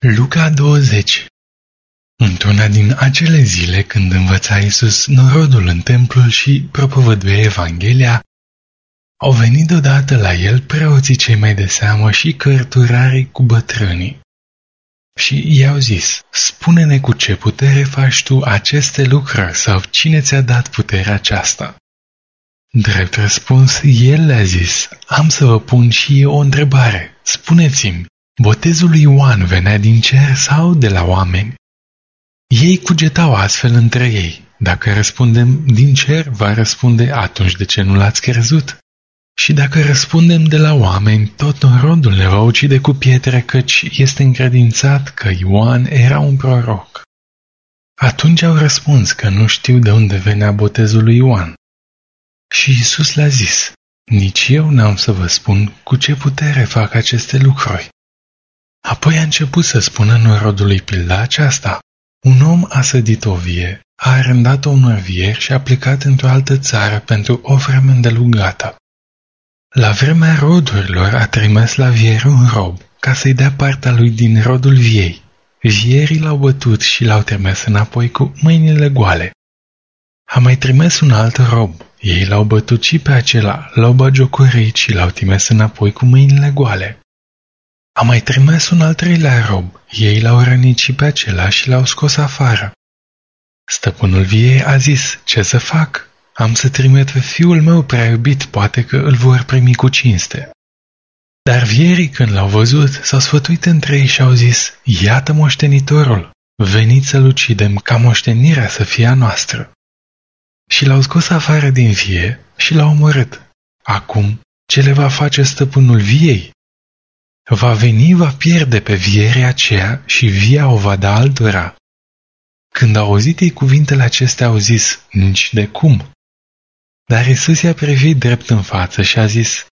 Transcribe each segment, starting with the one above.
Luca 20 Într-una din acele zile când învăța Iisus norodul în templul și propovăduia Evanghelia, au venit deodată la el preoții cei mai de seamă și cărturarii cu bătrânii. Și i-au zis, spune-ne cu ce putere faci tu aceste lucrări sau cine ți-a dat puterea aceasta? Drept răspuns, el le-a zis, am să vă pun și eu o întrebare, spuneți-mi, Botezul lui Ioan venea din cer sau de la oameni? Ei cugetau astfel între ei. Dacă răspundem din cer, va răspunde atunci de ce nu l-ați crezut? Și dacă răspundem de la oameni, tot norodul ne va ucide cu pietre, căci este încredințat că Ioan era un proroc. Atunci au răspuns că nu știu de unde venea botezul lui Ioan. Și Isus le-a zis, nici eu n-am să vă spun cu ce putere fac aceste lucruri. Apoi a început să spună norodului pilda aceasta. Un om a sădit o vie, a arendat-o unor vieri și a plecat într-o altă țară pentru o vreme îndelugată. La vremea rodurilor a trimis la vier un rob, ca să-i dea partea lui din rodul viei. Vierii l-au bătut și l-au trimis înapoi cu mâinile goale. A mai trimis un alt rob. Ei l-au bătut și pe acela, l-au bagiocorit și l-au trimis înapoi cu mâinile goale. A mai trimis un al treilea rob. Ei l-au rănit și pe acela și l-au scos afară. Stăpânul viei a zis, ce să fac? Am să trimit pe fiul meu prea iubit, poate că îl vor primi cu cinste. Dar vierii când l-au văzut, s-au sfătuit între ei și au zis, iată moștenitorul, veniți să-l ucidem ca moștenirea să fie a noastră. Și l-au scos afară din vie și l-au omorât. Acum, ce le va face stăpânul viei? Va veni, va pierde pe vierea aceea și via o va da altora. Când au auzit ei cuvintele acestea, au zis, nici de cum. Dar Isus i-a privit drept în față și a zis,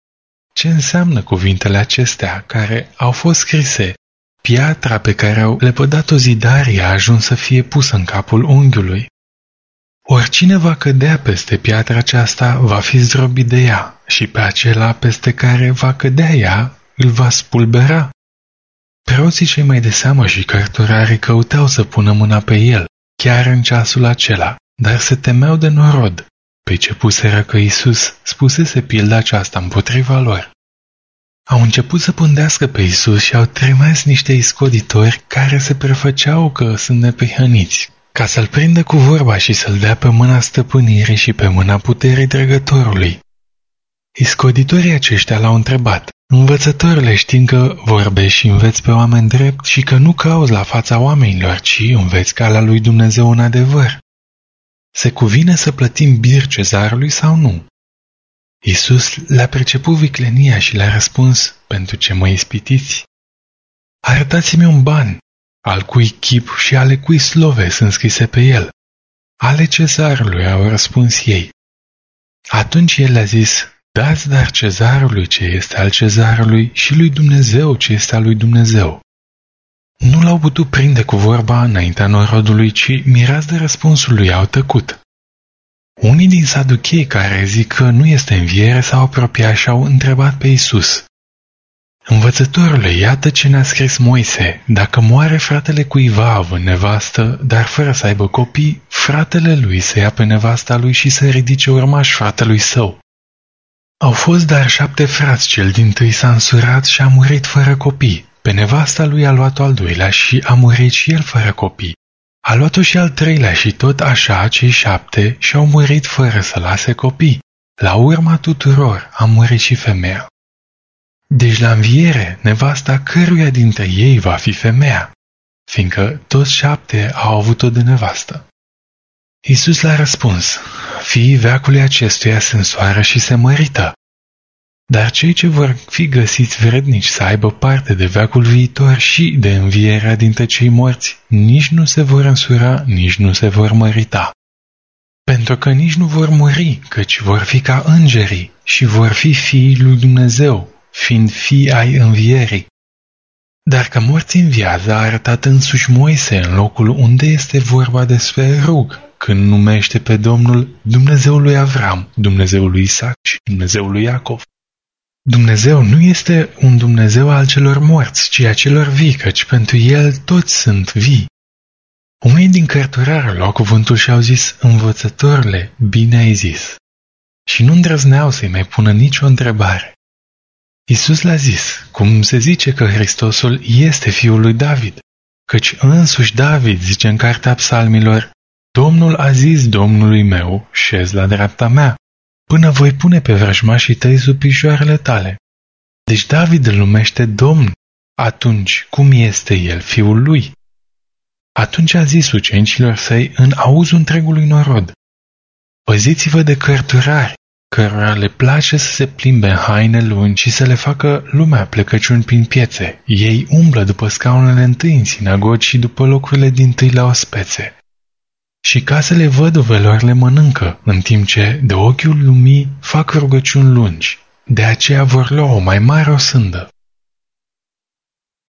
ce înseamnă cuvintele acestea care au fost scrise? Piatra pe care au lepădat-o zidarii a ajuns să fie pusă în capul unghiului. Oricine va cădea peste piatra aceasta va fi zdrobit de ea și pe acela peste care va cădea ea îl va spulbera. Preoții cei mai de seamă și cărturarii căutau să pună mâna pe el, chiar în ceasul acela, dar se temeau de norod, pe ce puseră că Isus spusese pilda aceasta împotriva lor. Au început să pândească pe Isus și au trimis niște iscoditori care se prefăceau că sunt neprihăniți, ca să-l prindă cu vorba și să-l dea pe mâna stăpânirii și pe mâna puterii dregătorului. Iscoditorii aceștia l-au întrebat, Învățătorile știm că vorbești și înveți pe oameni drept și că nu cauți la fața oamenilor, ci înveți calea lui Dumnezeu în adevăr. Se cuvine să plătim bir cezarului sau nu? Isus le-a preceput viclenia și le-a răspuns, pentru ce mă ispitiți? Arătați-mi un ban, al cui chip și ale cui slove sunt scrise pe el. Ale cezarului au răspuns ei. Atunci el le-a zis, Dați dar cezarului ce este al cezarului și lui Dumnezeu ce este al lui Dumnezeu. Nu l-au putut prinde cu vorba înaintea norodului, ci mirați de răspunsul lui au tăcut. Unii din saduchei care zic că nu este înviere s-au apropiat și au întrebat pe Isus. Învățătorule, iată ce ne-a scris Moise, dacă moare fratele cuiva având nevastă, dar fără să aibă copii, fratele lui să ia pe nevasta lui și să ridice urmaș fratelui său. Au fost dar șapte frați, cel din tâi s-a însurat și a murit fără copii. Pe nevasta lui a luat-o al doilea și a murit și el fără copii. A luat-o și al treilea și tot așa cei șapte și-au murit fără să lase copii. La urma tuturor a murit și femeia. Deci la înviere, nevasta căruia dintre ei va fi femeia, fiindcă toți șapte au avut-o de nevastă. Isus l-a răspuns, fiii veacului acestuia se însoară și se mărită. Dar cei ce vor fi găsiți vrednici să aibă parte de veacul viitor și de învierea dintre cei morți, nici nu se vor însura, nici nu se vor mărita. Pentru că nici nu vor muri, căci vor fi ca îngerii și vor fi fiii lui Dumnezeu, fiind fii ai învierii. Dar că morții înviază a arătat însuși Moise în locul unde este vorba despre rug, când numește pe Domnul Dumnezeul lui Avram, Dumnezeul lui Isaac și Dumnezeul lui Iacov. Dumnezeu nu este un Dumnezeu al celor morți, ci a celor vii, căci pentru El toți sunt vii. Unii din cărturare luau cuvântul și au zis, învățătorile, bine ai zis. Și nu îndrăzneau să-i mai pună nicio întrebare. Isus le-a zis, cum se zice că Hristosul este fiul lui David, căci însuși David zice în cartea psalmilor, Domnul a zis Domnului meu, șez la dreapta mea, până voi pune pe vrăjmașii tăi sub picioarele tale. Deci David îl numește Domn. Atunci, cum este el fiul lui? Atunci a zis ucenicilor săi în auzul întregului norod. Păziți-vă de cărturari, cărora le place să se plimbe în haine lungi și să le facă lumea plecăciuni prin piețe. Ei umblă după scaunele întâi în sinagogi și după locurile din tâi la ospețe. Și casele văduvelor le mănâncă, în timp ce, de ochiul lumii, fac rugăciuni lungi. De aceea vor lua o mai mare osândă.